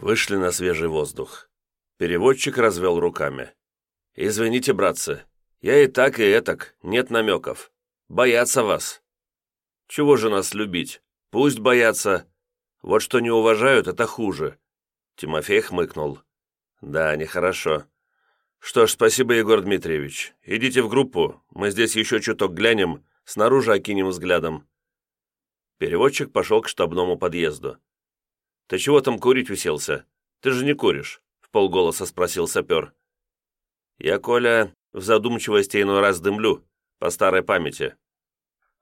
Вышли на свежий воздух. Переводчик развел руками. «Извините, братцы, я и так, и этак, нет намеков. Боятся вас. Чего же нас любить? Пусть боятся. Вот что не уважают, это хуже». Тимофей хмыкнул. «Да, нехорошо. Что ж, спасибо, Егор Дмитриевич. Идите в группу, мы здесь еще чуток глянем, снаружи окинем взглядом». Переводчик пошел к штабному подъезду. «Ты чего там курить уселся? Ты же не куришь?» — в полголоса спросил сапер. «Я, Коля, в задумчивости иной раз дымлю, по старой памяти».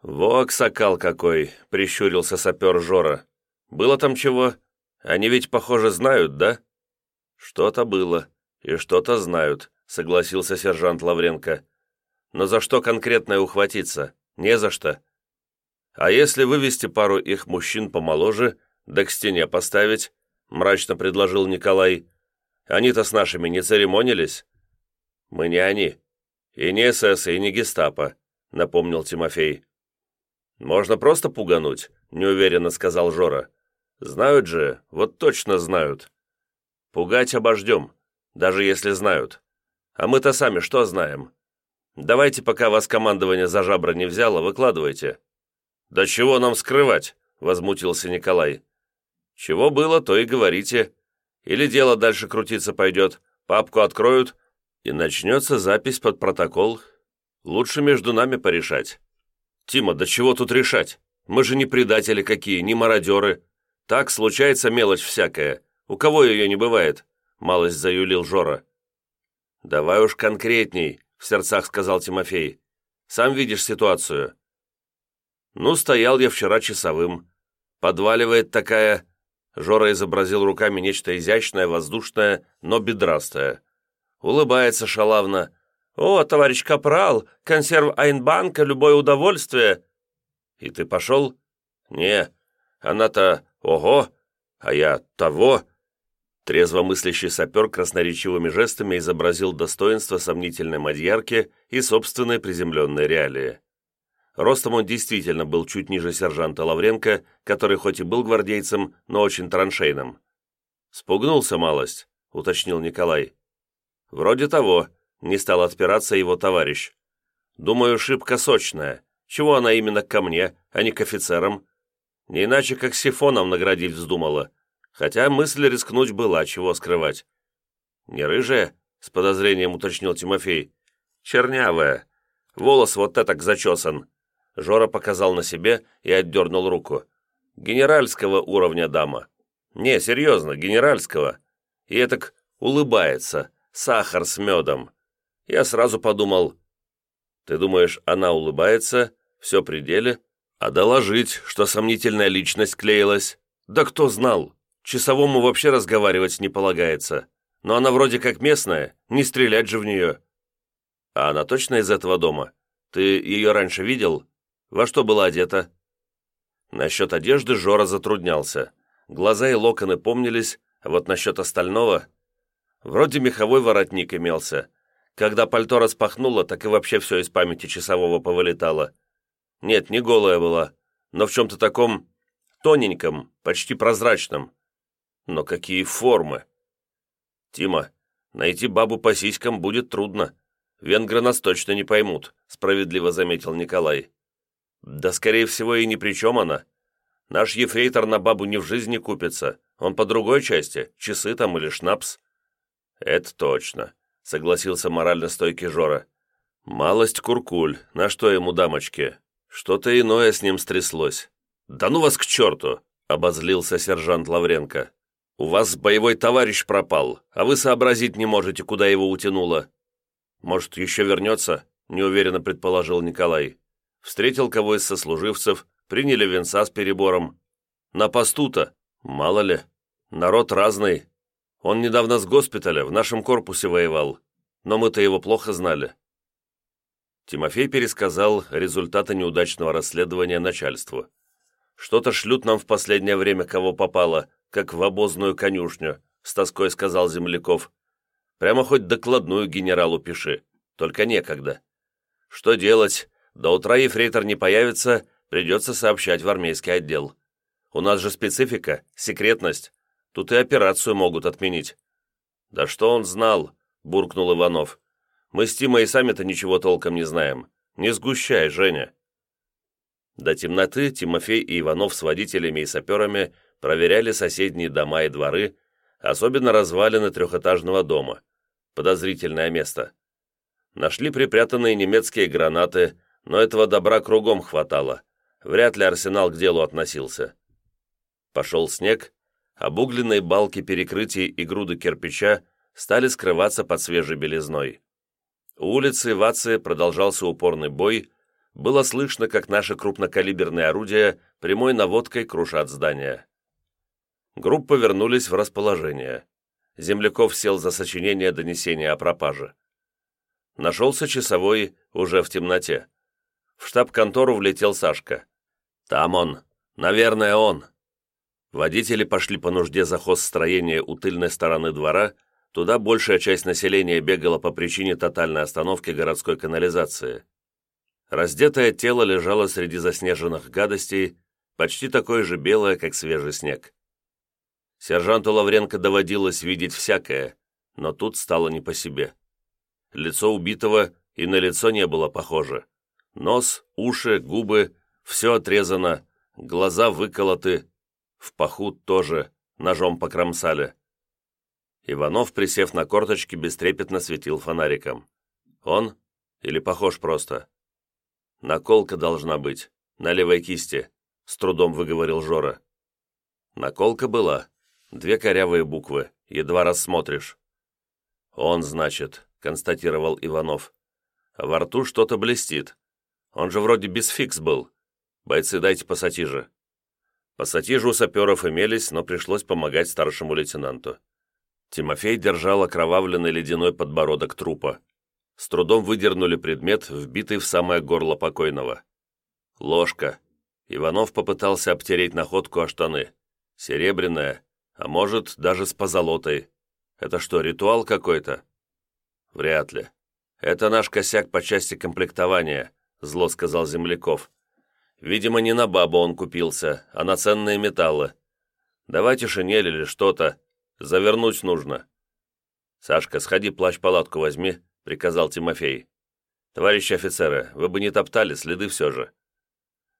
«Во, сокал какой!» — прищурился сапер Жора. «Было там чего? Они ведь, похоже, знают, да?» «Что-то было, и что-то знают», — согласился сержант Лавренко. «Но за что конкретно ухватиться? Не за что. А если вывести пару их мужчин помоложе, да к стене поставить», — мрачно предложил Николай. «Они-то с нашими не церемонились». «Мы не они. И не СС, и не гестапо», — напомнил Тимофей. «Можно просто пугануть», — неуверенно сказал Жора. «Знают же, вот точно знают». «Пугать обождем, даже если знают. А мы-то сами что знаем? Давайте, пока вас командование за жабры не взяло, выкладывайте». «Да чего нам скрывать?» — возмутился Николай. Чего было, то и говорите. Или дело дальше крутиться пойдет, папку откроют, и начнется запись под протокол. Лучше между нами порешать. Тима, да чего тут решать? Мы же не предатели какие, не мародеры. Так случается мелочь всякая. У кого ее не бывает?» Малость заюлил Жора. «Давай уж конкретней», — в сердцах сказал Тимофей. «Сам видишь ситуацию». «Ну, стоял я вчера часовым. Подваливает такая Жора изобразил руками нечто изящное, воздушное, но бедрастое. Улыбается шалавно. «О, товарищ Капрал, консерв Айнбанка, любое удовольствие!» «И ты пошел?» «Не, она-то ого, а я того!» Трезвомыслящий сапер красноречивыми жестами изобразил достоинство сомнительной мадьярки и собственные приземленные реалии. Ростом он действительно был чуть ниже сержанта Лавренко, который хоть и был гвардейцем, но очень траншейным. «Спугнулся малость», — уточнил Николай. «Вроде того», — не стал отпираться его товарищ. «Думаю, шибко сочная. Чего она именно ко мне, а не к офицерам? Не иначе, как сифоном наградить вздумала. Хотя мысль рискнуть была, чего скрывать». «Не рыжая?» — с подозрением уточнил Тимофей. «Чернявая. Волос вот так зачесан. Жора показал на себе и отдернул руку. «Генеральского уровня дама». «Не, серьезно, генеральского». И этак улыбается, сахар с медом. Я сразу подумал, «Ты думаешь, она улыбается, все при деле, а доложить, что сомнительная личность клеилась? Да кто знал? Часовому вообще разговаривать не полагается. Но она вроде как местная, не стрелять же в нее». «А она точно из этого дома? Ты ее раньше видел?» Во что была одета?» Насчет одежды Жора затруднялся. Глаза и локоны помнились, а вот насчет остального... Вроде меховой воротник имелся. Когда пальто распахнуло, так и вообще все из памяти часового повылетало. Нет, не голая была, но в чем-то таком тоненьком, почти прозрачном. Но какие формы! Тима, найти бабу по сиськам будет трудно. Венгры нас точно не поймут, справедливо заметил Николай. Да, скорее всего, и ни при чем она. Наш ефрейтор на бабу ни в жизни купится. Он по другой части, часы там или шнапс. Это точно, согласился морально стойкий Жора. Малость куркуль, на что ему дамочки? Что-то иное с ним стряслось. Да ну вас к черту, обозлился сержант Лавренко. У вас боевой товарищ пропал, а вы сообразить не можете, куда его утянуло. Может, еще вернется? Неуверенно предположил Николай встретил кого из сослуживцев, приняли венца с перебором. На посту-то, мало ли, народ разный. Он недавно с госпиталя в нашем корпусе воевал, но мы-то его плохо знали. Тимофей пересказал результаты неудачного расследования начальству. «Что-то шлют нам в последнее время, кого попало, как в обозную конюшню», с тоской сказал Земляков. «Прямо хоть докладную генералу пиши, только некогда. Что делать, до утра ефрейтор не появится, придется сообщать в армейский отдел. У нас же специфика, секретность. Тут и операцию могут отменить». «Да что он знал?» – буркнул Иванов. «Мы с Тимой и сами-то ничего толком не знаем. Не сгущай, Женя». До темноты Тимофей и Иванов с водителями и саперами проверяли соседние дома и дворы, особенно развалины трехэтажного дома. Подозрительное место. Нашли припрятанные немецкие гранаты, но этого добра кругом хватало. Вряд ли арсенал к делу относился. Пошел снег, обугленные балки перекрытий и груды кирпича стали скрываться под свежей белизной. У улицы Вации продолжался упорный бой, было слышно, как наши крупнокалиберные орудия прямой наводкой крушат здания. Группы вернулись в расположение. Земляков сел за сочинение донесения о пропаже. Нашелся часовой уже в темноте. В штаб-контору влетел Сашка. «Там он. Наверное, он». Водители пошли по нужде за хозстроение у тыльной стороны двора, туда большая часть населения бегала по причине тотальной остановки городской канализации. Раздетое тело лежало среди заснеженных гадостей, почти такое же белое, как свежий снег. Сержанту Лавренко доводилось видеть всякое, но тут стало не по себе. Лицо убитого и на лицо не было похоже. Нос, уши, губы – все отрезано, глаза выколоты, в паху тоже ножом покромсали. Иванов, присев на корточки, бестрепетно светил фонариком. Он или похож просто? «Наколка должна быть, на левой кисти», — с трудом выговорил Жора. Наколка была. Две корявые буквы, едва рассмотришь. «Он, значит», — констатировал Иванов. «Во рту что-то блестит. Он же вроде без фикс был. Бойцы, дайте пассатижи». Пассатижи у саперов имелись, но пришлось помогать старшему лейтенанту. Тимофей держал окровавленный ледяной подбородок трупа с трудом выдернули предмет, вбитый в самое горло покойного. Ложка. Иванов попытался обтереть находку о штаны. Серебряная, а может, даже с позолотой. Это что, ритуал какой-то? Вряд ли. Это наш косяк по части комплектования, зло сказал Земляков. Видимо, не на бабу он купился, а на ценные металлы. Давайте шинель или что-то. Завернуть нужно. Сашка, сходи плащ-палатку возьми, приказал Тимофей. «Товарищи офицеры, вы бы не топтали, следы все же».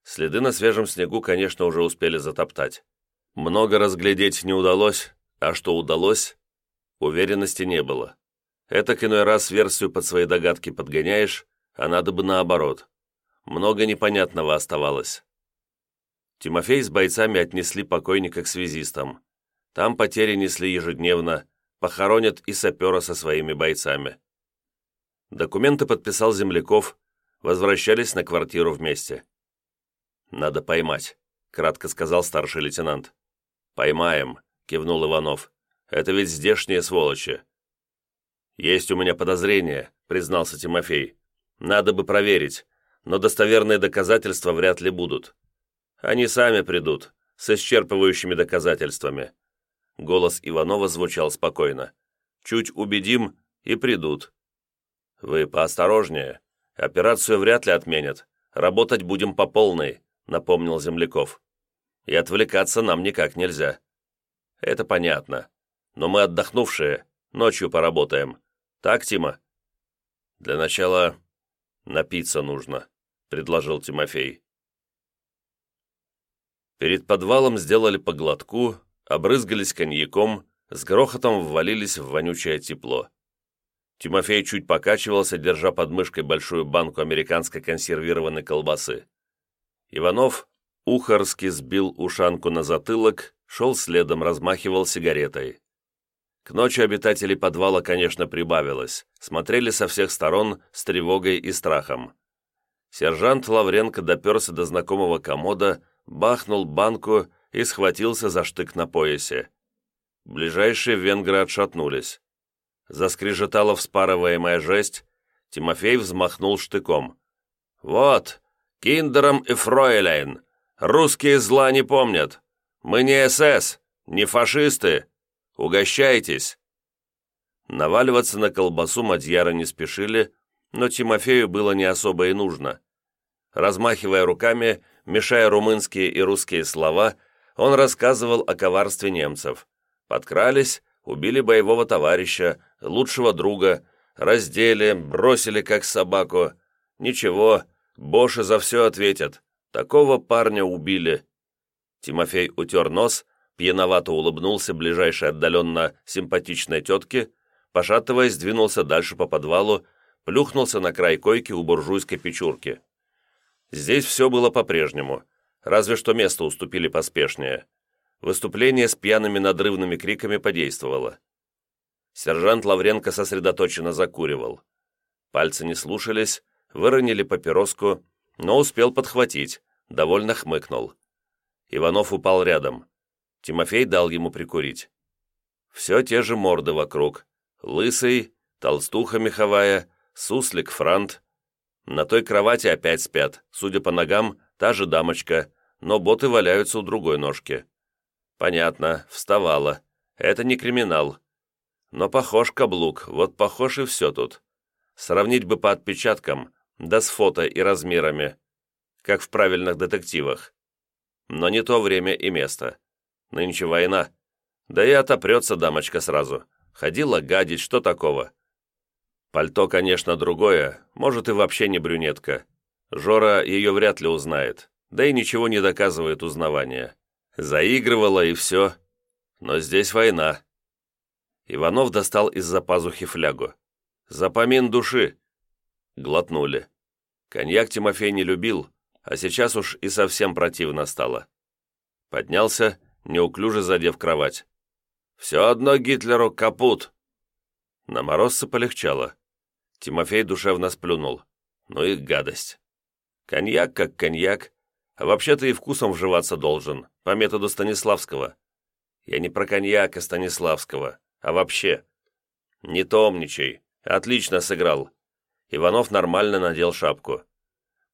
Следы на свежем снегу, конечно, уже успели затоптать. Много разглядеть не удалось, а что удалось, уверенности не было. Это иной раз версию под свои догадки подгоняешь, а надо бы наоборот. Много непонятного оставалось. Тимофей с бойцами отнесли покойника к связистам. Там потери несли ежедневно, похоронят и сапера со своими бойцами. Документы подписал Земляков, возвращались на квартиру вместе. «Надо поймать», — кратко сказал старший лейтенант. «Поймаем», — кивнул Иванов. «Это ведь здешние сволочи». «Есть у меня подозрение», — признался Тимофей. «Надо бы проверить, но достоверные доказательства вряд ли будут. Они сами придут, с исчерпывающими доказательствами». Голос Иванова звучал спокойно. «Чуть убедим, и придут. «Вы поосторожнее. Операцию вряд ли отменят. Работать будем по полной», — напомнил Земляков. «И отвлекаться нам никак нельзя». «Это понятно. Но мы отдохнувшие. Ночью поработаем. Так, Тима?» «Для начала напиться нужно», — предложил Тимофей. Перед подвалом сделали поглотку, обрызгались коньяком, с грохотом ввалились в вонючее тепло. Тимофей чуть покачивался, держа под мышкой большую банку американской консервированной колбасы. Иванов ухарски сбил ушанку на затылок, шел следом, размахивал сигаретой. К ночи обитателей подвала, конечно, прибавилось, смотрели со всех сторон с тревогой и страхом. Сержант Лавренко доперся до знакомого комода, бахнул банку и схватился за штык на поясе. Ближайшие венгры отшатнулись. Заскрежетала вспарываемая жесть, Тимофей взмахнул штыком. «Вот, киндером и фройлейн, русские зла не помнят. Мы не СС, не фашисты. Угощайтесь!» Наваливаться на колбасу мадьяра не спешили, но Тимофею было не особо и нужно. Размахивая руками, мешая румынские и русские слова, он рассказывал о коварстве немцев, Подкрались, убили боевого товарища, лучшего друга, раздели, бросили как собаку. Ничего, Боши за все ответят. Такого парня убили. Тимофей утер нос, пьяновато улыбнулся ближайшей отдаленно симпатичной тетке, пошатываясь, двинулся дальше по подвалу, плюхнулся на край койки у буржуйской печурки. Здесь все было по-прежнему, разве что место уступили поспешнее. Выступление с пьяными надрывными криками подействовало. Сержант Лавренко сосредоточенно закуривал. Пальцы не слушались, выронили папироску, но успел подхватить, довольно хмыкнул. Иванов упал рядом. Тимофей дал ему прикурить. Все те же морды вокруг. Лысый, толстуха меховая, суслик франт. На той кровати опять спят, судя по ногам, та же дамочка, но боты валяются у другой ножки. Понятно, вставала. Это не криминал. Но похож каблук, вот похож и все тут. Сравнить бы по отпечаткам, да с фото и размерами, как в правильных детективах. Но не то время и место. Нынче война. Да и отопрется дамочка сразу. Ходила гадить, что такого? Пальто, конечно, другое, может и вообще не брюнетка. Жора ее вряд ли узнает, да и ничего не доказывает узнавания. Заигрывала и все. Но здесь война. Иванов достал из-за пазухи флягу. «Запомин души!» Глотнули. Коньяк Тимофей не любил, а сейчас уж и совсем противно стало. Поднялся, неуклюже задев кровать. «Все одно Гитлеру капут!» На морозце полегчало. Тимофей душевно сплюнул. Ну и гадость. Коньяк как коньяк, а вообще-то и вкусом вживаться должен, по методу Станиславского. Я не про коньяк и Станиславского, а вообще. Не томничай, отлично сыграл. Иванов нормально надел шапку.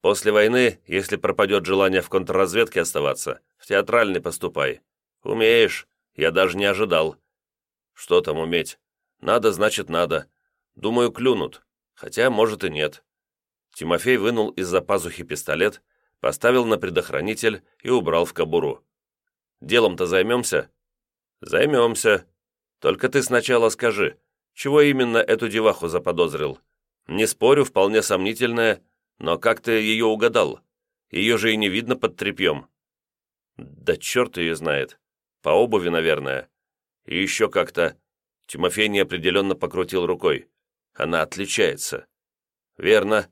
После войны, если пропадет желание в контрразведке оставаться, в театральный поступай. Умеешь, я даже не ожидал. Что там уметь? Надо, значит, надо. Думаю, клюнут. Хотя, может, и нет. Тимофей вынул из-за пазухи пистолет, поставил на предохранитель и убрал в кобуру. «Делом-то займемся?» «Займемся. Только ты сначала скажи, чего именно эту деваху заподозрил? Не спорю, вполне сомнительная, но как ты ее угадал? Ее же и не видно под тряпьем». «Да черт ее знает. По обуви, наверное. И еще как-то...» Тимофей неопределенно покрутил рукой. «Она отличается». «Верно.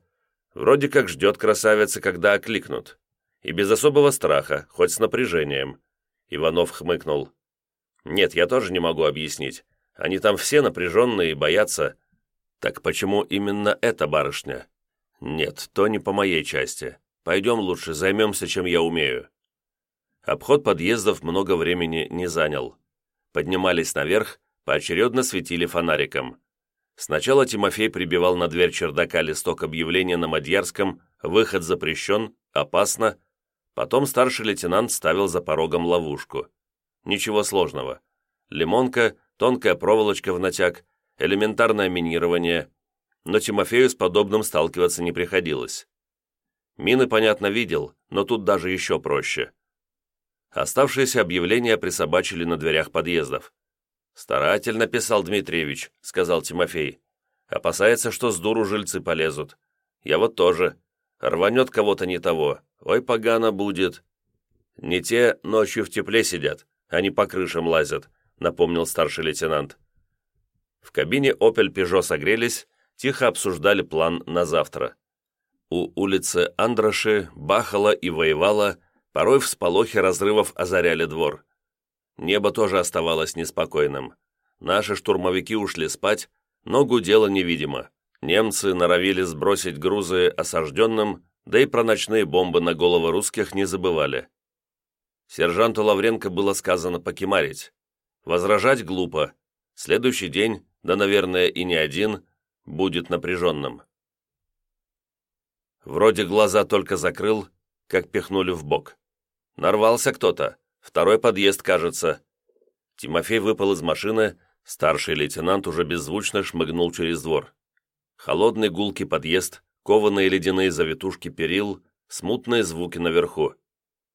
Вроде как ждет красавица, когда окликнут. И без особого страха, хоть с напряжением. Иванов хмыкнул. Нет, я тоже не могу объяснить. Они там все напряженные и боятся. Так почему именно эта барышня? Нет, то не по моей части. Пойдем лучше, займемся, чем я умею. Обход подъездов много времени не занял. Поднимались наверх, поочередно светили фонариком. Сначала Тимофей прибивал на дверь чердака листок объявления на Мадьярском «Выход запрещен, опасно». Потом старший лейтенант ставил за порогом ловушку. Ничего сложного. Лимонка, тонкая проволочка в натяг, элементарное минирование. Но Тимофею с подобным сталкиваться не приходилось. Мины, понятно, видел, но тут даже еще проще. Оставшиеся объявления присобачили на дверях подъездов. «Старательно писал Дмитриевич», — сказал Тимофей. «Опасается, что с дуру жильцы полезут. Я вот тоже. Рванет кого-то не того. Ой, погано будет». «Не те ночью в тепле сидят, они по крышам лазят», — напомнил старший лейтенант. В кабине «Опель Пежо» согрелись, тихо обсуждали план на завтра. У улицы Андраши бахала и воевала, порой в сполохе разрывов озаряли двор. Небо тоже оставалось неспокойным. Наши штурмовики ушли спать, но гудело невидимо. Немцы норовили сбросить грузы осажденным, да и про ночные бомбы на головы русских не забывали. Сержанту Лавренко было сказано покемарить. Возражать глупо. Следующий день, да, наверное, и не один, будет напряженным. Вроде глаза только закрыл, как пихнули в бок. Нарвался кто-то. Второй подъезд, кажется». Тимофей выпал из машины, старший лейтенант уже беззвучно шмыгнул через двор. Холодный гулкий подъезд, кованые ледяные завитушки перил, смутные звуки наверху.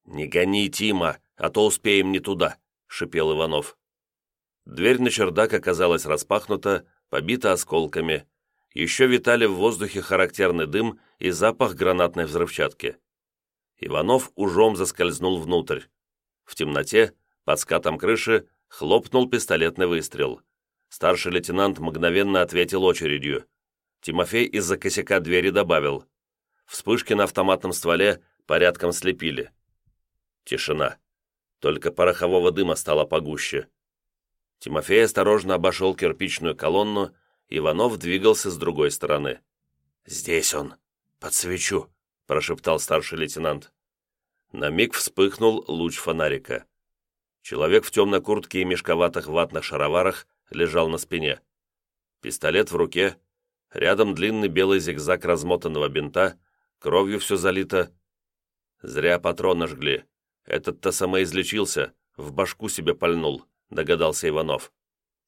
«Не гони, Тима, а то успеем не туда», — шипел Иванов. Дверь на чердак оказалась распахнута, побита осколками. Еще витали в воздухе характерный дым и запах гранатной взрывчатки. Иванов ужом заскользнул внутрь. В темноте, под скатом крыши, хлопнул пистолетный выстрел. Старший лейтенант мгновенно ответил очередью. Тимофей из-за косяка двери добавил. Вспышки на автоматном стволе порядком слепили. Тишина. Только порохового дыма стало погуще. Тимофей осторожно обошел кирпичную колонну, Иванов двигался с другой стороны. «Здесь он. Подсвечу», — прошептал старший лейтенант. На миг вспыхнул луч фонарика. Человек в темной куртке и мешковатых ватных шароварах лежал на спине. Пистолет в руке, рядом длинный белый зигзаг размотанного бинта, кровью все залито. Зря патроны жгли. Этот-то самоизлечился, в башку себе пальнул догадался Иванов.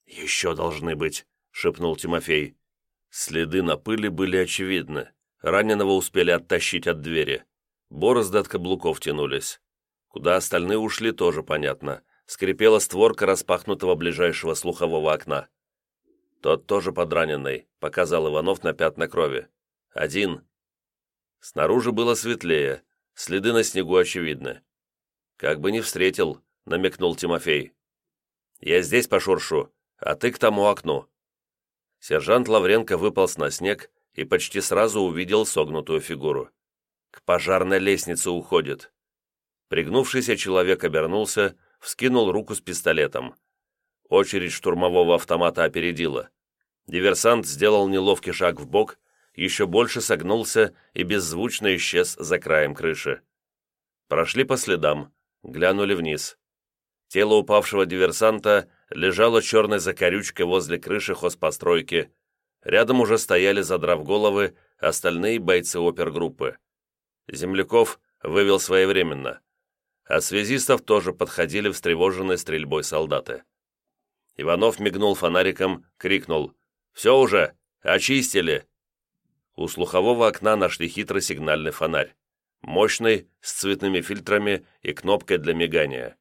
«Еще должны быть», — шепнул Тимофей. Следы на пыли были очевидны. Раненого успели оттащить от двери. Борозды от каблуков тянулись. Куда остальные ушли, тоже понятно. Скрипела створка распахнутого ближайшего слухового окна. «Тот тоже подраненный», — показал Иванов на пятна крови. «Один». Снаружи было светлее, следы на снегу очевидны. «Как бы не встретил», — намекнул Тимофей. Я здесь пошуршу, а ты к тому окну». Сержант Лавренко выполз на снег и почти сразу увидел согнутую фигуру. К пожарной лестнице уходит. Пригнувшийся человек обернулся, вскинул руку с пистолетом. Очередь штурмового автомата опередила. Диверсант сделал неловкий шаг в бок, еще больше согнулся и беззвучно исчез за краем крыши. Прошли по следам, глянули вниз. Тело упавшего диверсанта лежало черной закорючкой возле крыши хозпостройки. Рядом уже стояли, задрав головы, остальные бойцы опергруппы. Земляков вывел своевременно. А связистов тоже подходили встревоженные стрельбой солдаты. Иванов мигнул фонариком, крикнул «Все уже! Очистили!» У слухового окна нашли хитрый сигнальный фонарь. Мощный, с цветными фильтрами и кнопкой для мигания.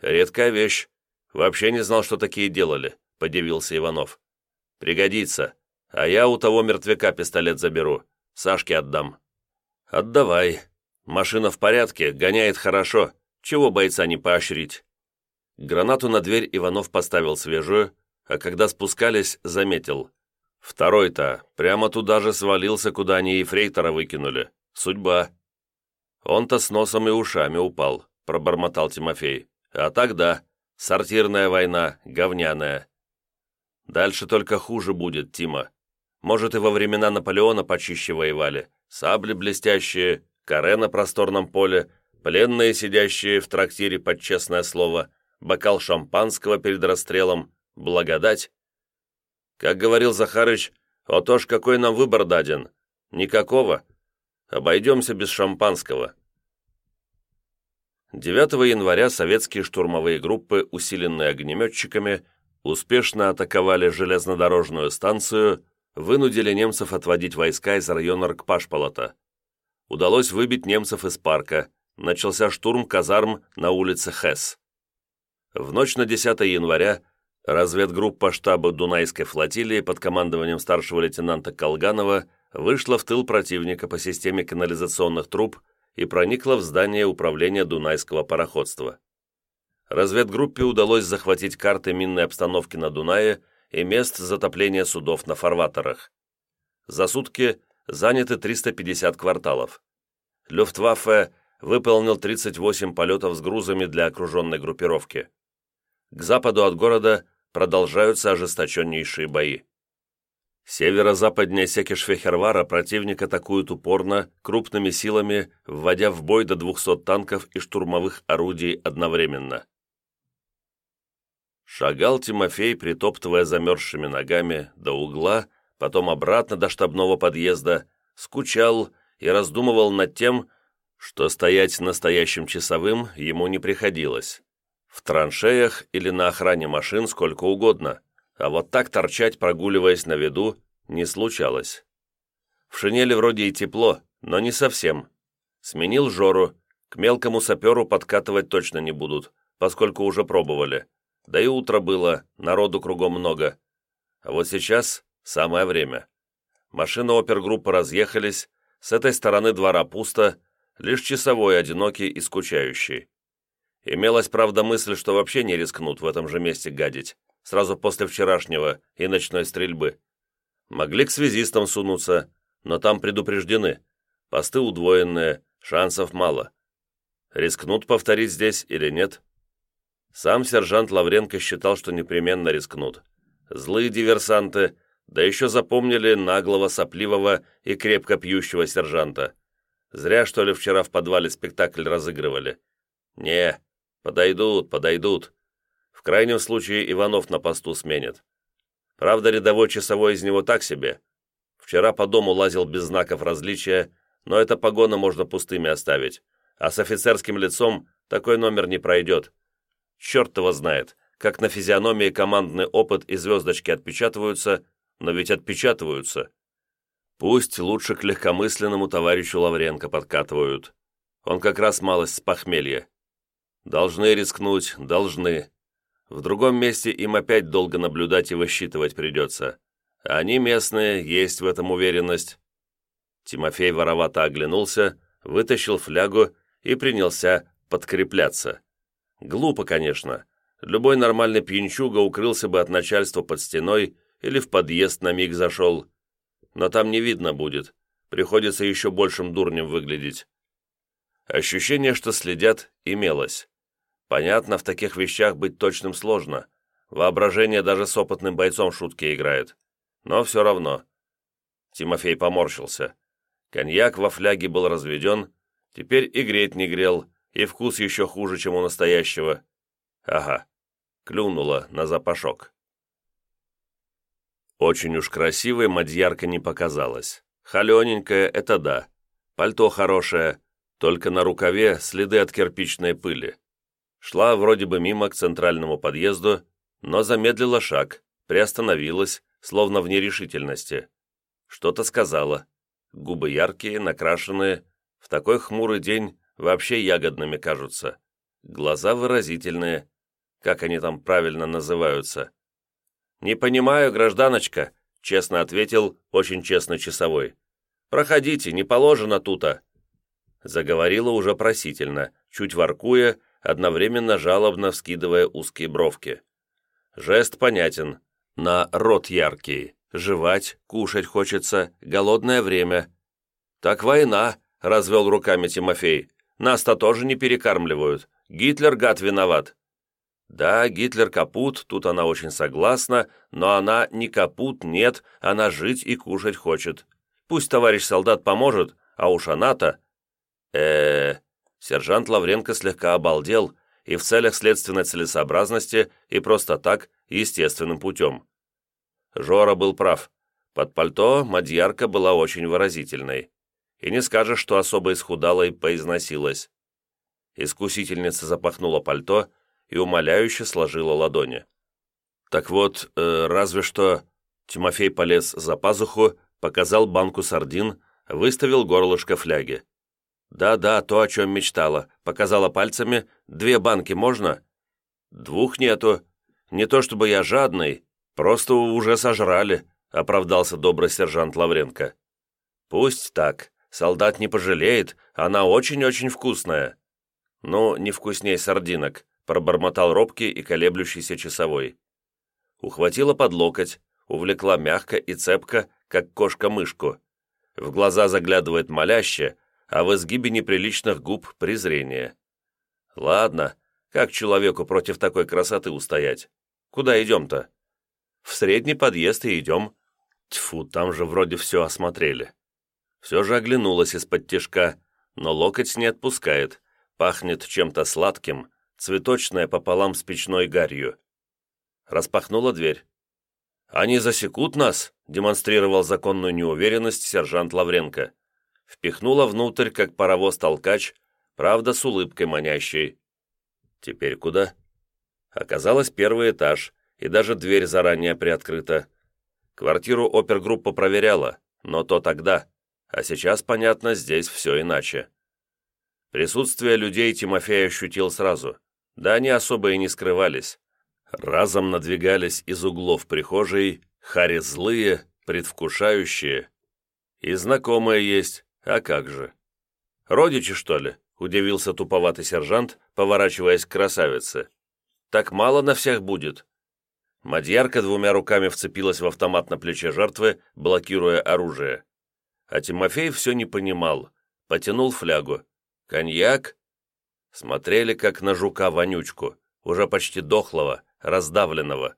«Редкая вещь. Вообще не знал, что такие делали», — подивился Иванов. «Пригодится. А я у того мертвяка пистолет заберу. Сашке отдам». «Отдавай. Машина в порядке, гоняет хорошо. Чего бойца не поощрить?» Гранату на дверь Иванов поставил свежую, а когда спускались, заметил. Второй-то прямо туда же свалился, куда они ефрейтора выкинули. Судьба. Он-то с носом и ушами упал, пробормотал Тимофей. А тогда сортирная война, говняная. Дальше только хуже будет, Тима. Может, и во времена Наполеона почище воевали. Сабли блестящие, каре на просторном поле, пленные, сидящие в трактире под честное слово, бокал шампанского перед расстрелом, благодать. Как говорил Захарыч, «Отож, какой нам выбор даден? Никакого. Обойдемся без шампанского». 9 января советские штурмовые группы, усиленные огнеметчиками, успешно атаковали железнодорожную станцию, вынудили немцев отводить войска из района Ркпашполота. Удалось выбить немцев из парка, начался штурм казарм на улице Хесс. В ночь на 10 января разведгруппа штаба Дунайской флотилии под командованием старшего лейтенанта Колганова вышла в тыл противника по системе канализационных труб и проникла в здание управления Дунайского пароходства. Разведгруппе удалось захватить карты минной обстановки на Дунае и мест затопления судов на фарватерах. За сутки заняты 350 кварталов. Люфтваффе выполнил 38 полетов с грузами для окруженной группировки. К западу от города продолжаются ожесточеннейшие бои. Северо-западнее Секиш-Фехервара противник атакует упорно, крупными силами, вводя в бой до 200 танков и штурмовых орудий одновременно. Шагал Тимофей, притоптывая замерзшими ногами до угла, потом обратно до штабного подъезда, скучал и раздумывал над тем, что стоять настоящим часовым ему не приходилось. В траншеях или на охране машин сколько угодно – а вот так торчать, прогуливаясь на виду, не случалось. В шинели вроде и тепло, но не совсем. Сменил Жору, к мелкому саперу подкатывать точно не будут, поскольку уже пробовали. Да и утро было, народу кругом много. А вот сейчас самое время. Машины опергруппы разъехались, с этой стороны двора пусто, лишь часовой одинокий и скучающий. Имелась, правда, мысль, что вообще не рискнут в этом же месте гадить, сразу после вчерашнего и ночной стрельбы. Могли к связистам сунуться, но там предупреждены. Посты удвоенные, шансов мало. Рискнут повторить здесь или нет? Сам сержант Лавренко считал, что непременно рискнут. Злые диверсанты, да еще запомнили наглого, сопливого и крепко пьющего сержанта. Зря, что ли, вчера в подвале спектакль разыгрывали. Не, подойдут, подойдут. В крайнем случае Иванов на посту сменит. Правда, рядовой часовой из него так себе. Вчера по дому лазил без знаков различия, но это погоны можно пустыми оставить, а с офицерским лицом такой номер не пройдет. Черт его знает, как на физиономии командный опыт и звездочки отпечатываются, но ведь отпечатываются. Пусть лучше к легкомысленному товарищу Лавренко подкатывают. Он как раз малость с похмелья. Должны рискнуть, должны. В другом месте им опять долго наблюдать и высчитывать придется. Они местные, есть в этом уверенность. Тимофей воровато оглянулся, вытащил флягу и принялся подкрепляться. Глупо, конечно. Любой нормальный пьянчуга укрылся бы от начальства под стеной или в подъезд на миг зашел. Но там не видно будет. Приходится еще большим дурнем выглядеть. Ощущение, что следят, имелось. Понятно, в таких вещах быть точным сложно. Воображение даже с опытным бойцом шутки играет. Но все равно. Тимофей поморщился. Коньяк во фляге был разведен, теперь и греть не грел, и вкус еще хуже, чем у настоящего. Ага, клюнула на запашок. Очень уж красивой мадьярка не показалась. Холененькая — это да. Пальто хорошее, только на рукаве следы от кирпичной пыли. Шла вроде бы мимо к центральному подъезду, но замедлила шаг, приостановилась, словно в нерешительности. Что-то сказала. Губы яркие, накрашенные. В такой хмурый день вообще ягодными кажутся. Глаза выразительные. Как они там правильно называются? «Не понимаю, гражданочка», — честно ответил очень честно часовой. «Проходите, не положено тута». Заговорила уже просительно, чуть воркуя, одновременно жалобно вскидывая узкие бровки. Жест понятен. На рот яркий. Жевать, кушать хочется, голодное время. «Так война», — развел руками Тимофей. «Нас-то тоже не перекармливают. Гитлер, гад, виноват». Да, Гитлер капут, тут она очень согласна, но она не капут, нет, она жить и кушать хочет. Пусть товарищ солдат поможет, а уж она-то... э, -э Сержант Лавренко слегка обалдел и в целях следственной целесообразности и просто так, естественным путем. Жора был прав. Под пальто Мадьярка была очень выразительной. И не скажешь, что особо исхудала и поизносилась. Искусительница запахнула пальто и умоляюще сложила ладони. «Так вот, э, разве что...» Тимофей полез за пазуху, показал банку сардин, выставил горлышко фляги. «Да-да, то, о чем мечтала», показала пальцами. «Две банки можно?» «Двух нету. Не то чтобы я жадный, просто уже сожрали», оправдался добрый сержант Лавренко. «Пусть так. Солдат не пожалеет, она очень-очень вкусная». «Ну, не вкусней сардинок пробормотал робкий и колеблющийся часовой. Ухватила под локоть, увлекла мягко и цепко, как кошка-мышку. В глаза заглядывает моляще, а в изгибе неприличных губ презрение. Ладно, как человеку против такой красоты устоять? Куда идем-то? В средний подъезд и идем. Тьфу, там же вроде все осмотрели. Все же оглянулась из-под тишка, но локоть не отпускает, пахнет чем-то сладким, цветочная пополам с печной гарью. Распахнула дверь. «Они засекут нас», — демонстрировал законную неуверенность сержант Лавренко. Впихнула внутрь, как паровоз-толкач, правда, с улыбкой манящей. «Теперь куда?» Оказалось, первый этаж, и даже дверь заранее приоткрыта. Квартиру опергруппа проверяла, но то тогда, а сейчас, понятно, здесь все иначе. Присутствие людей Тимофей ощутил сразу. Да они особо и не скрывались. Разом надвигались из углов прихожей, хари злые, предвкушающие. И знакомые есть, а как же. «Родичи, что ли?» — удивился туповатый сержант, поворачиваясь к красавице. «Так мало на всех будет». Мадьярка двумя руками вцепилась в автомат на плече жертвы, блокируя оружие. А Тимофей все не понимал. Потянул флягу. «Коньяк?» Смотрели, как на жука-вонючку, уже почти дохлого, раздавленного.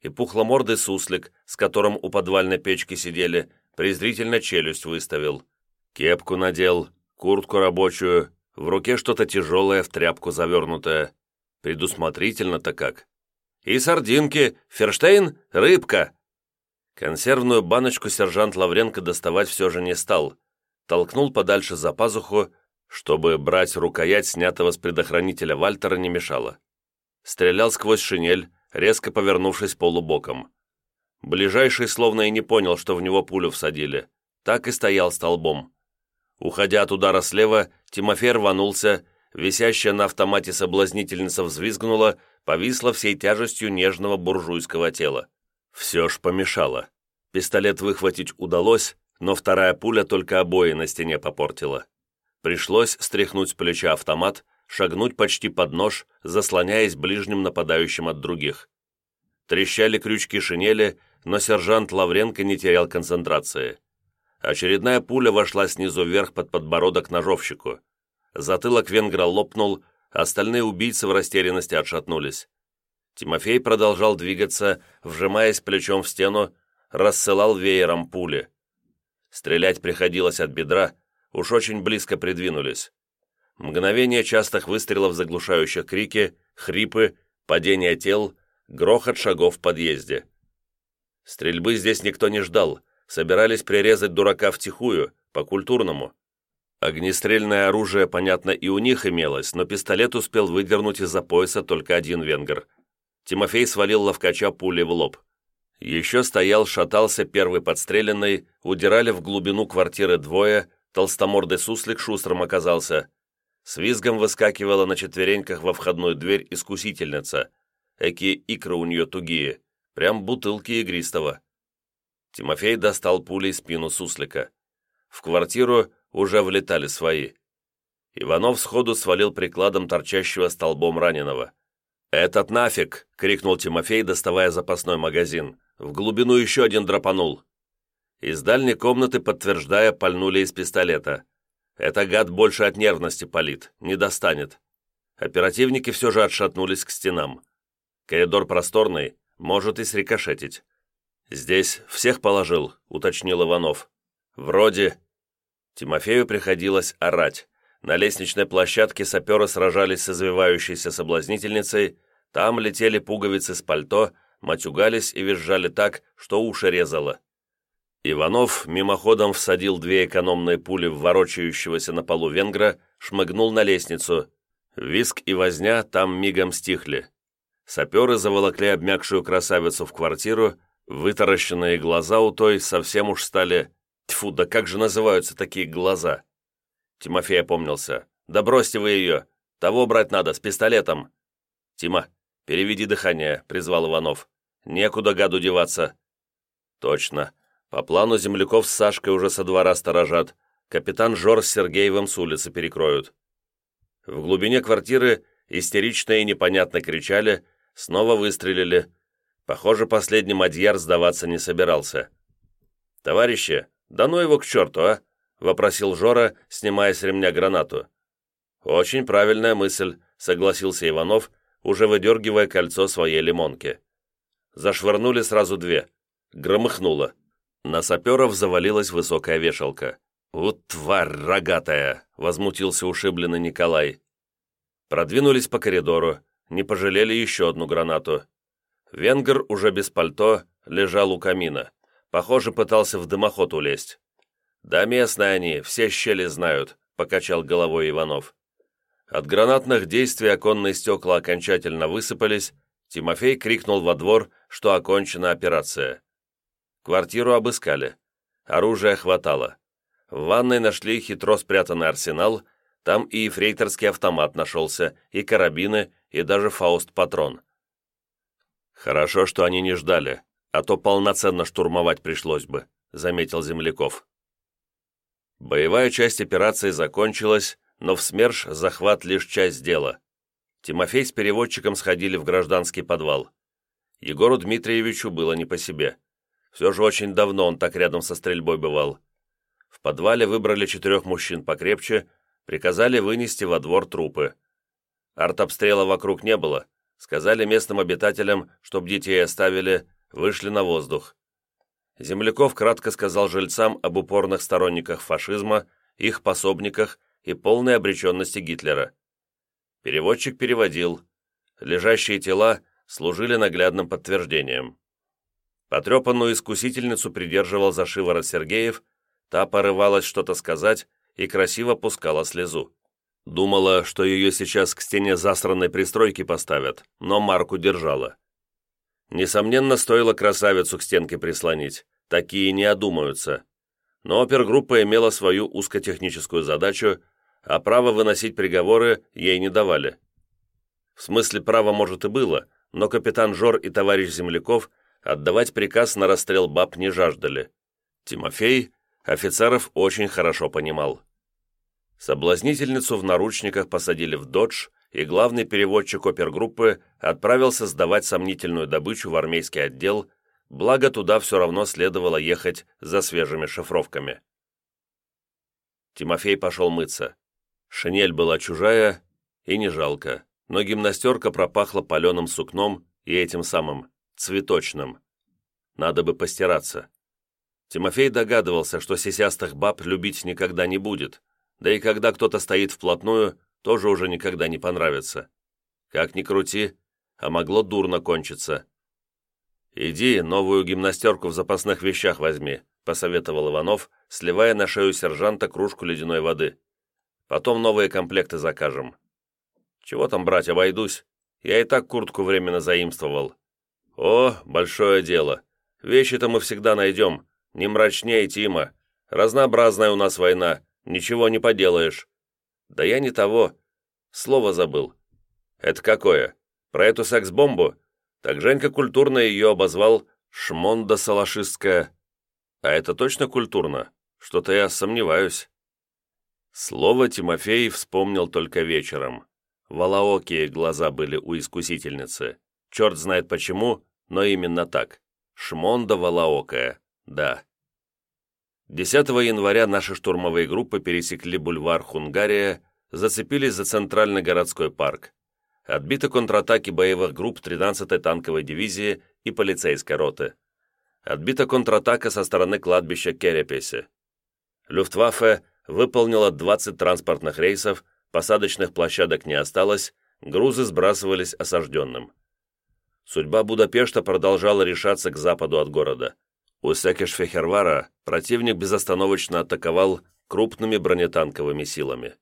И пухломордый суслик, с которым у подвальной печки сидели, презрительно челюсть выставил. Кепку надел, куртку рабочую, в руке что-то тяжелое в тряпку завернутое. Предусмотрительно-то как. И сардинки, ферштейн, рыбка. Консервную баночку сержант Лавренко доставать все же не стал. Толкнул подальше за пазуху, чтобы брать рукоять снятого с предохранителя Вальтера не мешало. Стрелял сквозь шинель, резко повернувшись полубоком. Ближайший словно и не понял, что в него пулю всадили. Так и стоял столбом. Уходя от удара слева, Тимофей рванулся, висящая на автомате соблазнительница взвизгнула, повисла всей тяжестью нежного буржуйского тела. Все ж помешало. Пистолет выхватить удалось, но вторая пуля только обои на стене попортила. Пришлось стряхнуть с плеча автомат, шагнуть почти под нож, заслоняясь ближним нападающим от других. Трещали крючки шинели, но сержант Лавренко не терял концентрации. Очередная пуля вошла снизу вверх под подбородок ножовщику. Затылок венгра лопнул, остальные убийцы в растерянности отшатнулись. Тимофей продолжал двигаться, вжимаясь плечом в стену, рассылал веером пули. Стрелять приходилось от бедра, уж очень близко придвинулись. Мгновение частых выстрелов, заглушающих крики, хрипы, падение тел, грохот шагов в подъезде. Стрельбы здесь никто не ждал, собирались прирезать дурака втихую, по-культурному. Огнестрельное оружие, понятно, и у них имелось, но пистолет успел выдернуть из-за пояса только один венгер. Тимофей свалил ловкача пулей в лоб. Еще стоял, шатался первый подстреленный, удирали в глубину квартиры двое, толстомордый суслик шустрым оказался. С визгом выскакивала на четвереньках во входную дверь искусительница. Экие икры у нее тугие, прям бутылки игристого. Тимофей достал пулей спину суслика. В квартиру уже влетали свои. Иванов сходу свалил прикладом торчащего столбом раненого. «Этот нафиг!» — крикнул Тимофей, доставая запасной магазин. В глубину еще один драпанул. Из дальней комнаты, подтверждая, пальнули из пистолета. Это гад больше от нервности палит, не достанет. Оперативники все же отшатнулись к стенам. Коридор просторный, может и срикошетить. «Здесь всех положил», — уточнил Иванов. «Вроде...» Тимофею приходилось орать. На лестничной площадке саперы сражались с извивающейся соблазнительницей, там летели пуговицы с пальто, матюгались и визжали так, что уши резало. Иванов мимоходом всадил две экономные пули в ворочающегося на полу венгра, шмыгнул на лестницу. Виск и возня там мигом стихли. Саперы заволокли обмякшую красавицу в квартиру, вытаращенные глаза у той совсем уж стали... Тьфу, да как же называются такие глаза? Тимофей опомнился. «Да бросьте вы ее! Того брать надо, с пистолетом!» «Тима, переведи дыхание», — призвал Иванов. «Некуда гаду деваться». «Точно. По плану земляков с Сашкой уже со двора сторожат. Капитан Жор с Сергеевым с улицы перекроют. В глубине квартиры истерично и непонятно кричали, снова выстрелили. Похоже, последний мадьяр сдаваться не собирался. «Товарищи, да ну его к черту, а!» — вопросил Жора, снимая с ремня гранату. «Очень правильная мысль», — согласился Иванов, уже выдергивая кольцо своей лимонки. Зашвырнули сразу две. Громыхнуло. На саперов завалилась высокая вешалка. «Вот тварь рогатая!» — возмутился ушибленный Николай. Продвинулись по коридору, не пожалели еще одну гранату. Венгер, уже без пальто, лежал у камина. Похоже, пытался в дымоход улезть. «Да местные они, все щели знают», — покачал головой Иванов. От гранатных действий оконные стекла окончательно высыпались, Тимофей крикнул во двор, что окончена операция. Квартиру обыскали. Оружия хватало. В ванной нашли хитро спрятанный арсенал, там и ефрейторский автомат нашелся, и карабины, и даже фауст-патрон. «Хорошо, что они не ждали, а то полноценно штурмовать пришлось бы», заметил Земляков. Боевая часть операции закончилась, но в СМЕРШ захват лишь часть дела. Тимофей с переводчиком сходили в гражданский подвал. Егору Дмитриевичу было не по себе. Все же очень давно он так рядом со стрельбой бывал. В подвале выбрали четырех мужчин покрепче, приказали вынести во двор трупы. Артобстрела вокруг не было, сказали местным обитателям, чтоб детей оставили, вышли на воздух. Земляков кратко сказал жильцам об упорных сторонниках фашизма, их пособниках и полной обреченности Гитлера. Переводчик переводил. Лежащие тела служили наглядным подтверждением. Потрепанную искусительницу придерживал за шиворот Сергеев, та порывалась что-то сказать и красиво пускала слезу. Думала, что ее сейчас к стене засранной пристройки поставят, но марку держала. Несомненно, стоило красавицу к стенке прислонить, такие не одумаются. Но опергруппа имела свою узкотехническую задачу, а право выносить приговоры ей не давали. В смысле, право, может, и было, но капитан Жор и товарищ Земляков отдавать приказ на расстрел баб не жаждали. Тимофей офицеров очень хорошо понимал. Соблазнительницу в наручниках посадили в додж, и главный переводчик опергруппы отправился сдавать сомнительную добычу в армейский отдел, благо туда все равно следовало ехать за свежими шифровками. Тимофей пошел мыться. Шинель была чужая и не жалко, но гимнастерка пропахла паленым сукном и этим самым, цветочным. Надо бы постираться. Тимофей догадывался, что сисястых баб любить никогда не будет, да и когда кто-то стоит вплотную, тоже уже никогда не понравится. Как ни крути, а могло дурно кончиться. «Иди, новую гимнастерку в запасных вещах возьми», посоветовал Иванов, сливая на шею сержанта кружку ледяной воды. «Потом новые комплекты закажем». «Чего там брать, обойдусь? Я и так куртку временно заимствовал». «О, большое дело. Вещи-то мы всегда найдем. Не мрачнее, Тима. Разнообразная у нас война. Ничего не поделаешь». «Да я не того. Слово забыл». «Это какое? Про эту секс-бомбу?» Так Женька культурно ее обозвал «шмонда салашистская». А это точно культурно? Что-то я сомневаюсь. Слово Тимофей вспомнил только вечером. Волоокие глаза были у искусительницы. Черт знает почему, но именно так. Шмонда волоокая, да. 10 января наши штурмовые группы пересекли бульвар Хунгария, зацепились за центральный городской парк. Отбиты контратаки боевых групп 13-й танковой дивизии и полицейской роты. Отбита контратака со стороны кладбища Керепеси. Люфтваффе выполнила 20 транспортных рейсов, посадочных площадок не осталось, грузы сбрасывались осажденным. Судьба Будапешта продолжала решаться к западу от города. У Секеш-Фехервара противник безостановочно атаковал крупными бронетанковыми силами.